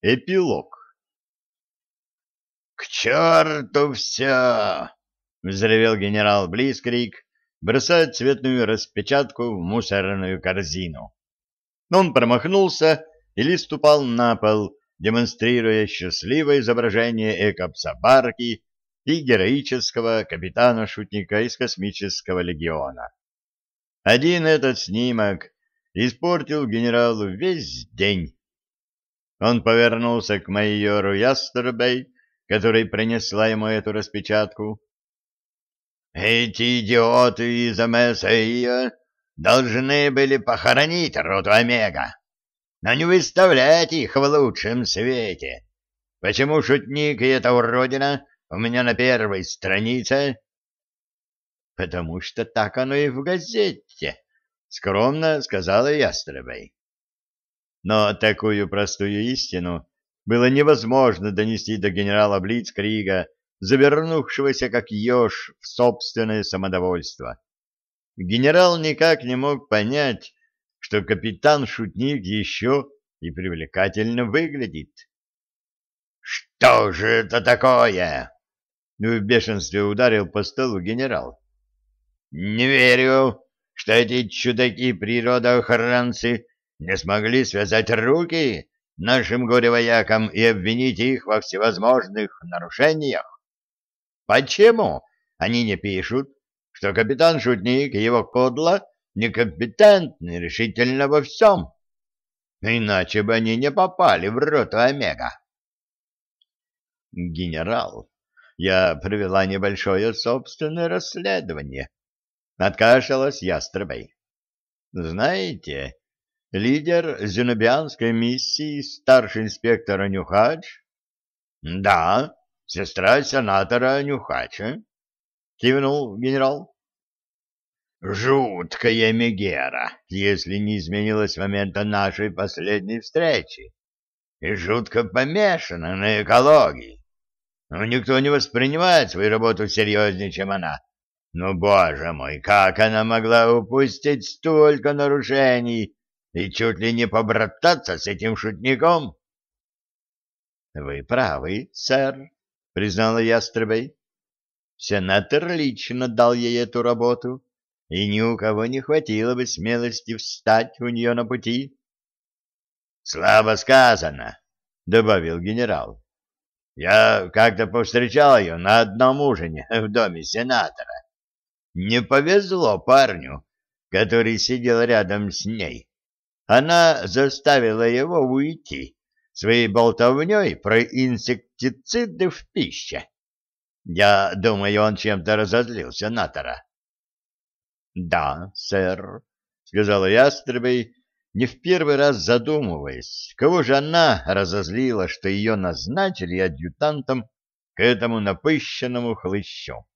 Эпилог. «К черту все!» — взревел генерал Блискрик, бросая цветную распечатку в мусорную корзину. Он промахнулся и лист упал на пол, демонстрируя счастливое изображение экопсобарки и героического капитана-шутника из космического легиона. Один этот снимок испортил генералу весь день. Он повернулся к майору Ястербей, который принесла ему эту распечатку. «Эти идиоты из МСАИ должны были похоронить роту Омега, но не выставлять их в лучшем свете. Почему шутник и эта уродина у меня на первой странице?» «Потому что так оно и в газете», — скромно сказала Ястребой. Но такую простую истину было невозможно донести до генерала Блицкрига, завернувшегося как еж в собственное самодовольство. Генерал никак не мог понять, что капитан-шутник еще и привлекательно выглядит. «Что же это такое?» — в бешенстве ударил по столу генерал. «Не верю, что эти чудаки-природоохранцы не смогли связать руки нашим горевоякам и обвинить их во всевозможных нарушениях. Почему они не пишут, что капитан Шутник и его кодла некомпетентны решительно во всем? Иначе бы они не попали в роту Омега. Генерал, я провела небольшое собственное расследование Откашлялась ястребой. Знаете, лидер зенобианской миссии, старший инспектор Нюхач? Да, сестра сенатора Нюхача, кивнул генерал. Жуткая Мегера, если не изменилась с момента нашей последней встречи, и жутко помешана на экологии. Но никто не воспринимает свою работу серьезнее, чем она. Ну, боже мой, как она могла упустить столько нарушений и чуть ли не побрататься с этим шутником? — Вы правы, сэр, — признала Ястребей. Сенатор лично дал ей эту работу, и ни у кого не хватило бы смелости встать у нее на пути. — Слабо сказано, — добавил генерал. — Я как-то повстречал ее на одном ужине в доме сенатора. Не повезло парню, который сидел рядом с ней. Она заставила его уйти своей болтовней про инсектициды в пище. Я думаю, он чем-то разозлился Натора. — Да, сэр, — сказала Ястребой, не в первый раз задумываясь, кого же она разозлила, что ее назначили адъютантом к этому напыщенному хлыщу.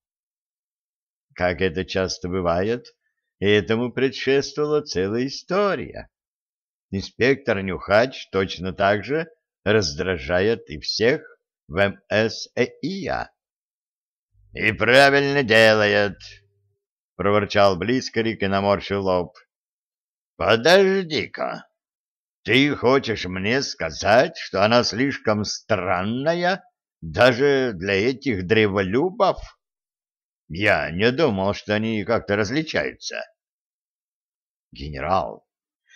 Как это часто бывает, этому предшествовала целая история. Инспектор Нюхач точно так же раздражает и всех в МСЭИА. — И правильно делает, — проворчал Близкорик и наморщил лоб. — Подожди-ка, ты хочешь мне сказать, что она слишком странная даже для этих древолюбов? Я не думал, что они как-то различаются. Генерал,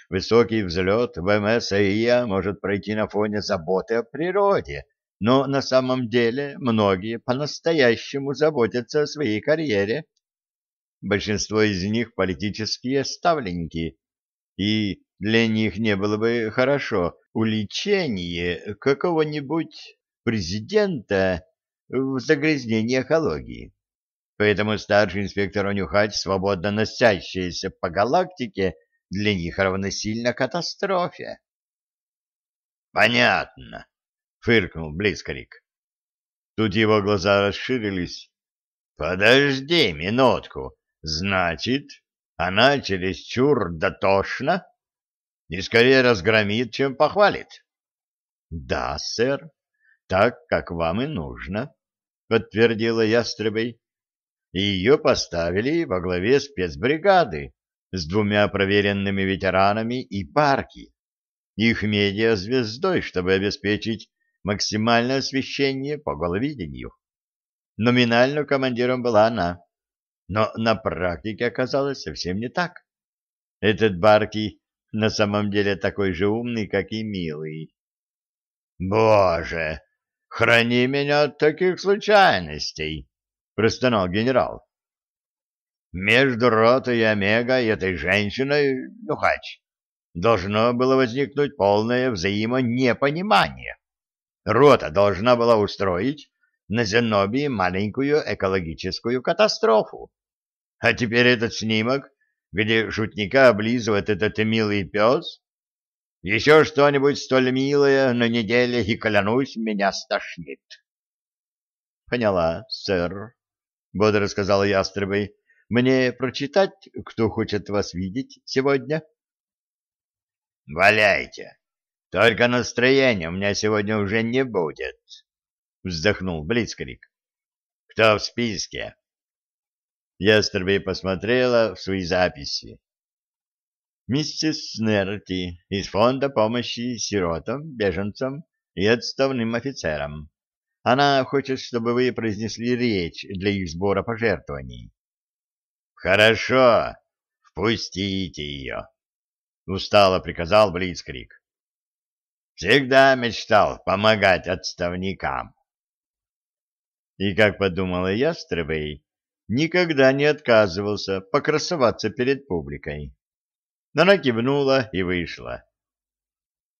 высокий взлет в МСАИА может пройти на фоне заботы о природе, но на самом деле многие по-настоящему заботятся о своей карьере. Большинство из них политические ставленники, и для них не было бы хорошо уличение какого-нибудь президента в загрязнении экологии. Поэтому старший инспектор Онюхач, свободно носящийся по галактике, для них равносильно катастрофе. — Понятно, — фыркнул Близкорик. Тут его глаза расширились. — Подожди минутку. Значит, она чересчур дотошна и скорее разгромит, чем похвалит? — Да, сэр, так, как вам и нужно, — подтвердила Ястребой и ее поставили во главе спецбригады с двумя проверенными ветеранами и парки. их медиазвездой, чтобы обеспечить максимальное освещение по головидению. Номинально командиром была она, но на практике оказалось совсем не так. Этот Барки на самом деле такой же умный, как и милый. «Боже, храни меня от таких случайностей!» — простонал генерал. «Между ротой и Омега и этой женщиной, Нюхач, должно было возникнуть полное взаимонепонимание. Рота должна была устроить на Зенобии маленькую экологическую катастрофу. А теперь этот снимок, где шутника облизывает этот милый пес, еще что-нибудь столь милое на неделе, и, клянусь, меня стошнит. — Поняла, сэр, — бодро сказал Ястребый. — Мне прочитать, кто хочет вас видеть сегодня? — Валяйте. Только настроения у меня сегодня уже не будет, — вздохнул Блицкрик. — Кто в списке? Ястребей посмотрела в свои записи. Миссис Снерти из фонда помощи сиротам, беженцам и отставным офицерам. Она хочет, чтобы вы произнесли речь для их сбора пожертвований. — Хорошо, впустите ее, — устало приказал Блицкрик. — Всегда мечтал помогать отставникам. И, как подумала Ястребей, никогда не отказывался покрасоваться перед публикой. Она кивнула и вышла.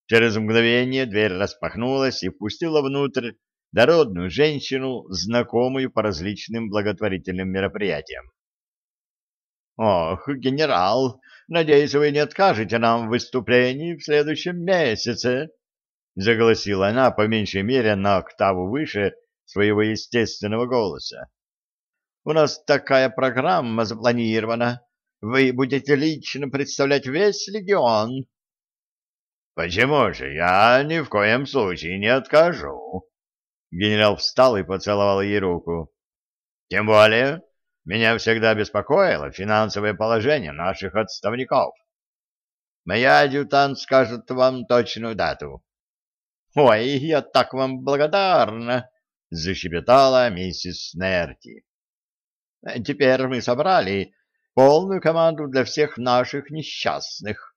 Через мгновение дверь распахнулась и впустила внутрь дородную женщину, знакомую по различным благотворительным мероприятиям. — Ох, генерал, надеюсь, вы не откажете нам в выступлении в следующем месяце, — заголосила она по меньшей мере на октаву выше своего естественного голоса. У нас такая программа запланирована. Вы будете лично представлять весь легион. Почему же я ни в коем случае не откажу? Генерал встал и поцеловал ей руку. Тем более, меня всегда беспокоило финансовое положение наших отставников. Моя адъютант скажет вам точную дату. Ой, я так вам благодарна, защебетала миссис Нерти. Теперь мы собрали полную команду для всех наших несчастных.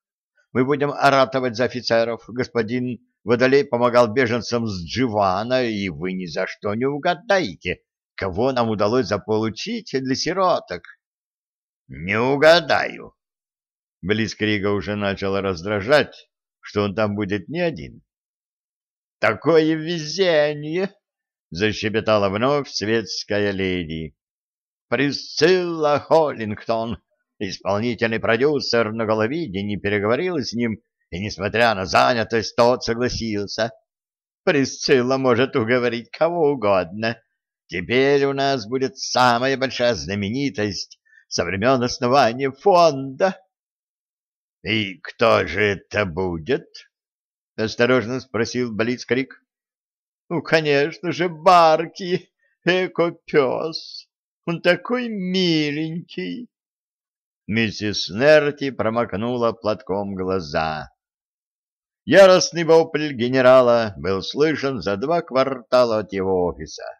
Мы будем ратовать за офицеров. Господин Водолей помогал беженцам с Дживана, и вы ни за что не угадаете, кого нам удалось заполучить для сироток. — Не угадаю. Близкрига уже начал раздражать, что он там будет не один. — Такое везение! — защебетала вновь светская леди. Присцилла Холлингтон, исполнительный продюсер на головидении, переговорил с ним, и, несмотря на занятость, тот согласился. Присцилла может уговорить кого угодно. Теперь у нас будет самая большая знаменитость со времен основания фонда. — И кто же это будет? — осторожно спросил Блицкрик. — Ну, конечно же, Барки, эко-пес. Он такой миленький. Миссис Нерти промокнула платком глаза. Яростный вопль генерала был слышен за два квартала от его офиса.